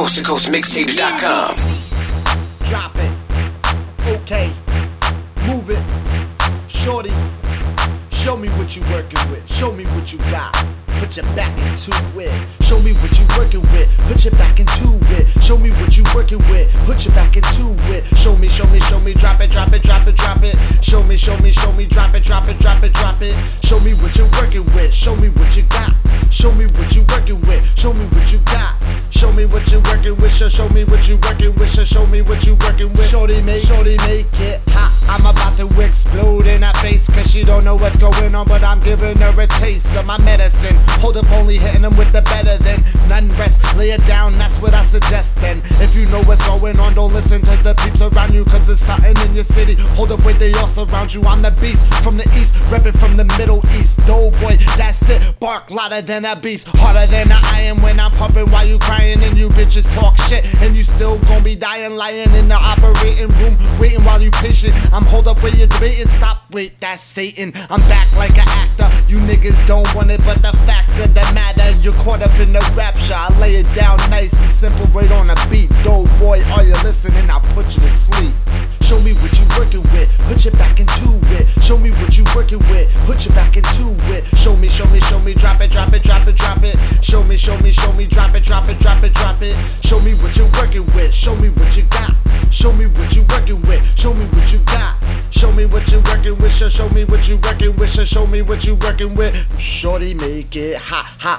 Coast to Coast Mixtapes.com. Drop it. Okay. Move it. Shorty. Show me what you working with. Show me what you got. Put your back into it. Show me what you working with. Put your back into it. Show me what you working with. Put your back into it. Show me, show me, show me. Drop it, drop it, drop it, drop it. Show me, show me, show me. Drop it, drop it, drop it, drop it. Show me what you're working with. Show me what you got. Show me what me what you working with. Show show me what you working with. Show show me what you working with. Shorty make, shorty make it hot. I'm about to explode in her face cause she don't know what's going on, but I'm giving her a taste of my medicine. Hold up, only hitting them with the better than none rest. Lay it down, that's what I suggest then. If you know what's going on, don't listen to the peeps around you cause it's something in your city. Hold up, wait, they all surround you. I'm the beast from the east, repping from the middle east. It. Bark louder than a beast, harder than I am when I'm pumping while you crying and you bitches talk shit. And you still gon' be dying, lying in the operating room, waiting while you patient. I'm hold up where you're debating, stop, wait, that's Satan. I'm back like an actor. You niggas don't want it, but the fact of the matter, you're caught up in the rapture. I lay it down nice and simple, right on the beat. Dough boy, are you listening? I'll put you to sleep. Show me what you working with, put your back into it. Show me what you working with, put your back into it. Show me, show me, show me, drop it, drop it, drop it, drop it. Show me, show me, show me, drop it, drop it, drop it, drop it. Show me what you're working with, show me what you got. Show me what you working with, show me what you got. Show me what you working with, show, me what you working with, show me what you working with. Shorty make it hot, hot.